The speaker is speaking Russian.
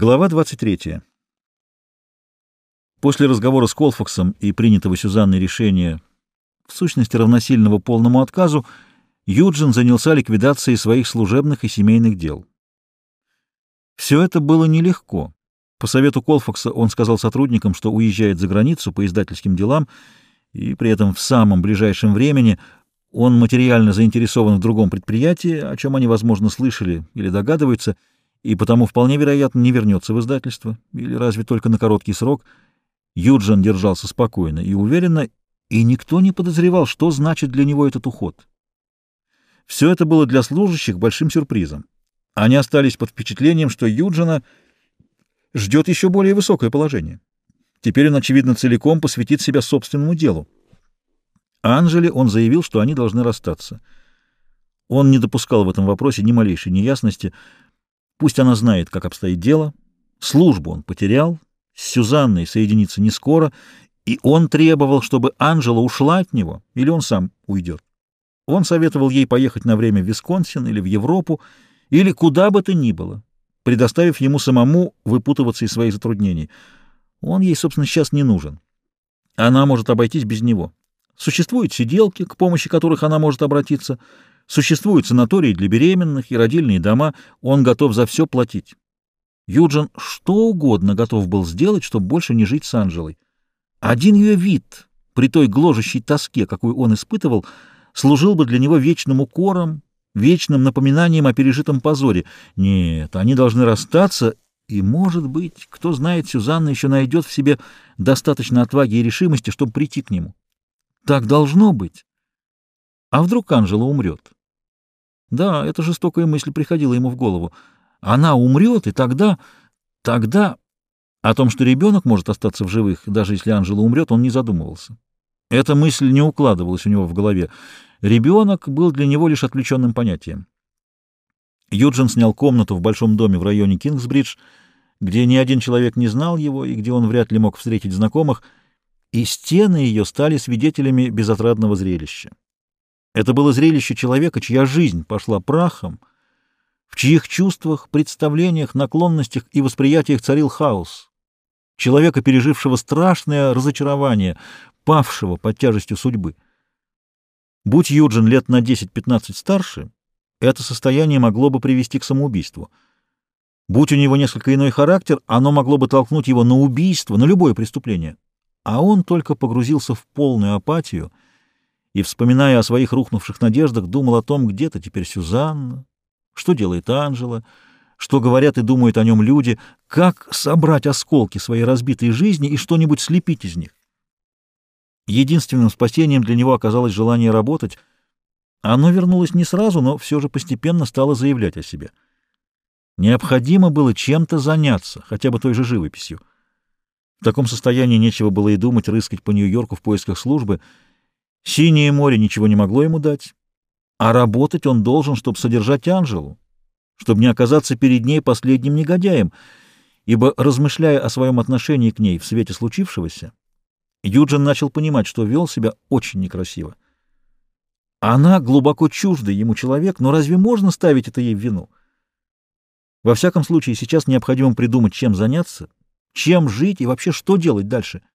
Глава 23. После разговора с Колфаксом и принятого Сюзанной решения, в сущности равносильного полному отказу, Юджин занялся ликвидацией своих служебных и семейных дел. Все это было нелегко. По совету Колфакса он сказал сотрудникам, что уезжает за границу по издательским делам, и при этом в самом ближайшем времени он материально заинтересован в другом предприятии, о чем они, возможно, слышали или догадываются, и потому вполне вероятно не вернется в издательство, или разве только на короткий срок. Юджин держался спокойно и уверенно, и никто не подозревал, что значит для него этот уход. Все это было для служащих большим сюрпризом. Они остались под впечатлением, что Юджина ждет еще более высокое положение. Теперь он, очевидно, целиком посвятит себя собственному делу. Анжеле он заявил, что они должны расстаться. Он не допускал в этом вопросе ни малейшей неясности, Пусть она знает, как обстоит дело. Службу он потерял, с Сюзанной соединиться не скоро, и он требовал, чтобы Анжела ушла от него, или он сам уйдет. Он советовал ей поехать на время в Висконсин или в Европу, или куда бы то ни было, предоставив ему самому выпутываться из своих затруднений. Он ей, собственно, сейчас не нужен. Она может обойтись без него. Существуют сиделки, к помощи которых она может обратиться — Существуют санатории для беременных и родильные дома. Он готов за все платить. Юджин что угодно готов был сделать, чтобы больше не жить с Анжелой. Один ее вид, при той гложущей тоске, какую он испытывал, служил бы для него вечным укором, вечным напоминанием о пережитом позоре. Нет, они должны расстаться, и, может быть, кто знает, Сюзанна еще найдет в себе достаточно отваги и решимости, чтобы прийти к нему. Так должно быть. А вдруг Анжела умрет? Да, эта жестокая мысль приходила ему в голову. Она умрет, и тогда... Тогда... О том, что ребенок может остаться в живых, даже если Анжела умрет, он не задумывался. Эта мысль не укладывалась у него в голове. Ребенок был для него лишь отвлеченным понятием. Юджин снял комнату в большом доме в районе Кингсбридж, где ни один человек не знал его и где он вряд ли мог встретить знакомых, и стены ее стали свидетелями безотрадного зрелища. Это было зрелище человека, чья жизнь пошла прахом, в чьих чувствах, представлениях, наклонностях и восприятиях царил хаос, человека, пережившего страшное разочарование, павшего под тяжестью судьбы. Будь Юджин лет на 10-15 старше, это состояние могло бы привести к самоубийству. Будь у него несколько иной характер, оно могло бы толкнуть его на убийство, на любое преступление. А он только погрузился в полную апатию — и, вспоминая о своих рухнувших надеждах, думал о том, где-то теперь Сюзанна, что делает Анжела, что говорят и думают о нем люди, как собрать осколки своей разбитой жизни и что-нибудь слепить из них. Единственным спасением для него оказалось желание работать. Оно вернулось не сразу, но все же постепенно стало заявлять о себе. Необходимо было чем-то заняться, хотя бы той же живописью. В таком состоянии нечего было и думать рыскать по Нью-Йорку в поисках службы — Синее море ничего не могло ему дать, а работать он должен, чтобы содержать Анжелу, чтобы не оказаться перед ней последним негодяем, ибо, размышляя о своем отношении к ней в свете случившегося, Юджин начал понимать, что вел себя очень некрасиво. Она глубоко чуждый ему человек, но разве можно ставить это ей в вину? Во всяком случае, сейчас необходимо придумать, чем заняться, чем жить и вообще что делать дальше —